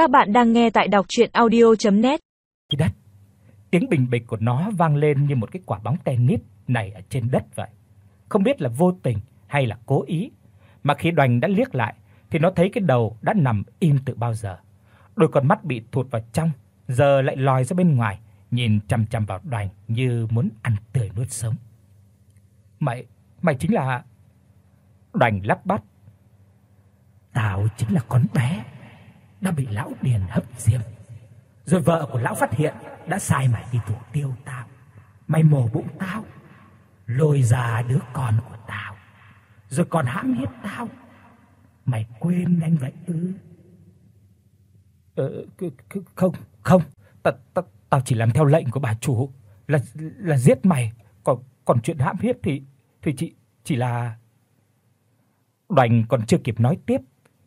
Các bạn đang nghe tại đọc audio net Thì đất, tiếng bình bịch của nó vang lên như một cái quả bóng tennis này ở trên đất vậy. Không biết là vô tình hay là cố ý, mà khi Đoành đã liếc lại thì nó thấy cái đầu đã nằm im từ bao giờ. Đôi con mắt bị thụt vào trong, giờ lại lòi ra bên ngoài, nhìn chằm chằm vào Đoành như muốn ăn tươi nuốt sống. "Mày, mày chính là?" Đoành lắp bắp. "Tao chính là con bé đã bị lão Điền hấp diêm. Rồi vợ của lão phát hiện đã sai mày đi thủ tiêu tao. Mày mổ bụng tao, lôi ra đứa con của tao, rồi còn hãm hiếp tao. Mày quên anh vậy ư?" "Ờ không, không, tao tao tao chỉ làm theo lệnh của bà chủ, là là giết mày, còn còn chuyện hãm hiếp thì thì chị chỉ là Đoành còn chưa kịp nói tiếp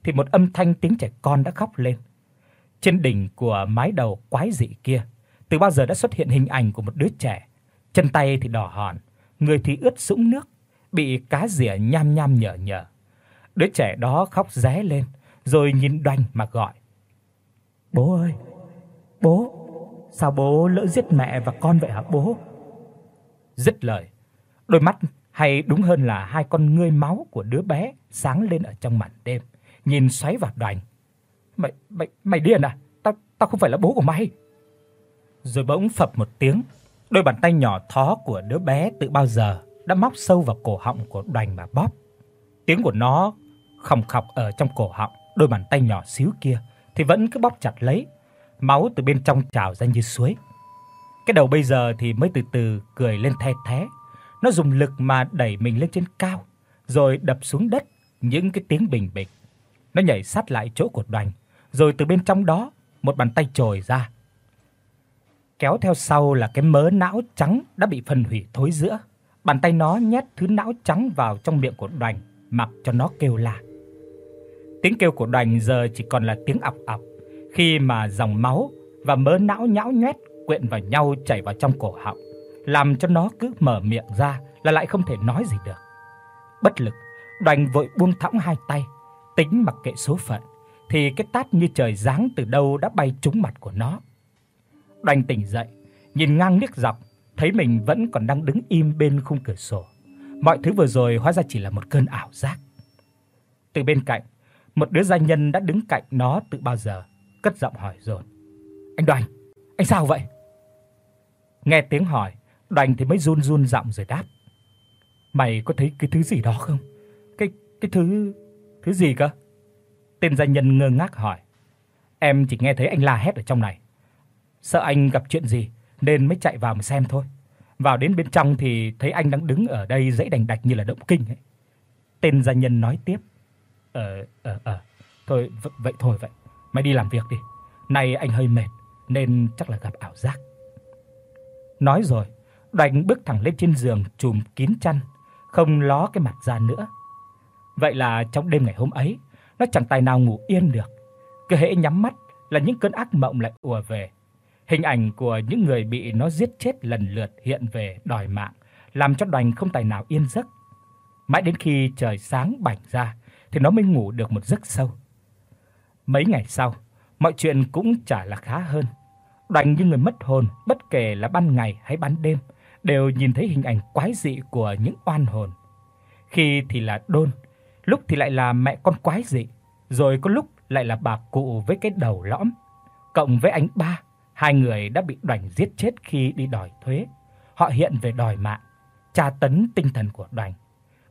thì một âm thanh tiếng trẻ con đã khóc lên. Trên đỉnh của mái đầu quái dị kia, từ bao giờ đã xuất hiện hình ảnh của một đứa trẻ, chân tay thì đỏ hòn, người thì ướt sũng nước, bị cá rỉa nham nham nhở nhở. Đứa trẻ đó khóc ré lên, rồi nhìn Đoành mà gọi. "Bố ơi, bố, sao bố lỡ giết mẹ và con vậy hả bố?" Dứt lời, đôi mắt hay đúng hơn là hai con ngươi máu của đứa bé sáng lên ở trong màn đêm, nhìn xoáy vào đoàn "Mày mày mày điên à? Tao tao không phải là bố của mày." Rồi bỗng phập một tiếng, đôi bàn tay nhỏ thó của đứa bé từ bao giờ đã móc sâu vào cổ họng của đoàn mà bóp. Tiếng của nó khòng khọc ở trong cổ họng, đôi bàn tay nhỏ xíu kia thì vẫn cứ bóp chặt lấy, máu từ bên trong trào ra như suối. Cái đầu bây giờ thì mới từ từ cười lên the thé. Nó dùng lực mà đẩy mình lên trên cao, rồi đập xuống đất những cái tiếng bình bịch. Nó nhảy sát lại chỗ của Đoành, rồi từ bên trong đó một bàn tay chồi ra. Kéo theo sau là cái mớ não trắng đã bị phân hủy thối rữa. Bàn tay nó nhét thứ não trắng vào trong miệng của Đoành, mặc cho nó kêu la. Tiếng kêu của Đoành giờ chỉ còn là tiếng ọc ọc khi mà dòng máu và mớ não nhão nhoét quyện vào nhau chảy vào trong cổ họng, làm cho nó cứ mở miệng ra là lại không thể nói gì được. Bất lực, Đoành vội buông thõng hai tay, tính mặc kệ số phận, thì cái tát như trời giáng từ đâu đã bay trúng mặt của nó. Đành tỉnh dậy, nhìn ngang liếc dọc, thấy mình vẫn còn đang đứng im bên khung cửa sổ. Mọi thứ vừa rồi hóa ra chỉ là một cơn ảo giác. Từ bên cạnh, một đứa gia nhân đã đứng cạnh nó từ bao giờ, cất giọng hỏi dồn: "Anh Đoàn, anh sao vậy?" Nghe tiếng hỏi, Đoàn thì mới run run giọng rồi đáp: "Mày có thấy cái thứ gì đó không? Cái cái thứ thứ gì cơ?" Tên gia nhân ngơ ngác hỏi: "Em chỉ nghe thấy anh la hét ở trong này. Sợ anh gặp chuyện gì nên mới chạy vào mà xem thôi. Vào đến bên trong thì thấy anh đang đứng ở đây dãy đành đạch như là động kinh ấy." Tên gia nhân nói tiếp: "Ờ ờ ờ, thôi vậy thôi vậy, mày đi làm việc đi. Nay anh hơi mệt nên chắc là gặp ảo giác." Nói rồi, Đoành bước thẳng lên trên giường trùm kín chăn, không ló cái mặt ra nữa. Vậy là trong đêm ngày hôm ấy, nó chẳng tài nào ngủ yên được. Cứ hễ nhắm mắt là những cơn ác mộng lại ùa về. Hình ảnh của những người bị nó giết chết lần lượt hiện về đòi mạng, làm cho Đoành không tài nào yên giấc. Mãi đến khi trời sáng bảnh ra thì nó mới ngủ được một giấc sâu. Mấy ngày sau, mọi chuyện cũng chả là khá hơn. Đoành như người mất hồn, bất kể là ban ngày hay ban đêm, đều nhìn thấy hình ảnh quái dị của những oan hồn. Khi thì là Đôn, lúc thì lại là mẹ con quái dị, rồi có lúc lại là bà cụ với cái đầu lõm, cộng với anh ba, hai người đã bị Đoành giết chết khi đi đòi thuế. Họ hiện về đòi mạng, tra tấn tinh thần của Đoành.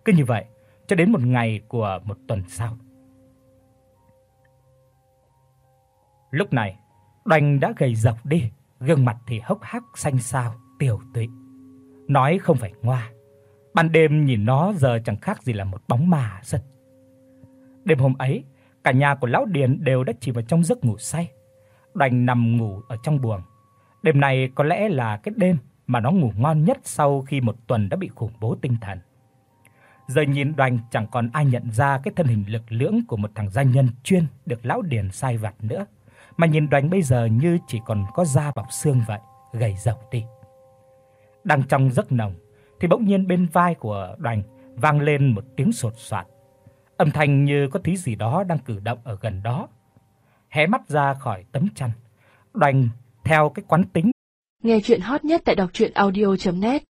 Cứ như vậy, cho đến một ngày của một tuần sau. Lúc này, Đoành đã gầy rộc đi, gương mặt thì hốc hác xanh xao, tiểu tụy. Nói không phải ngoa, ban đêm nhìn nó giờ chẳng khác gì là một bóng ma rất. Đêm hôm ấy, cả nhà của lão Điền đều đã chìm vào trong giấc ngủ say. đành nằm ngủ ở trong buồng. Đêm này có lẽ là cái đêm mà nó ngủ ngon nhất sau khi một tuần đã bị khủng bố tinh thần. Giờ nhìn Đoành chẳng còn ai nhận ra cái thân hình lực lưỡng của một thằng gia nhân chuyên được lão Điền sai vặt nữa mà nhìn Đoành bây giờ như chỉ còn có da bọc xương vậy, gầy rộc đi. Đang trong giấc nồng thì bỗng nhiên bên vai của Đoành vang lên một tiếng sột soạt. Âm thanh như có thứ gì đó đang cử động ở gần đó. hé mắt ra khỏi tấm chăn. Đoành theo cái quán tính. Nghe truyện hot nhất tại doctruyenaudio.net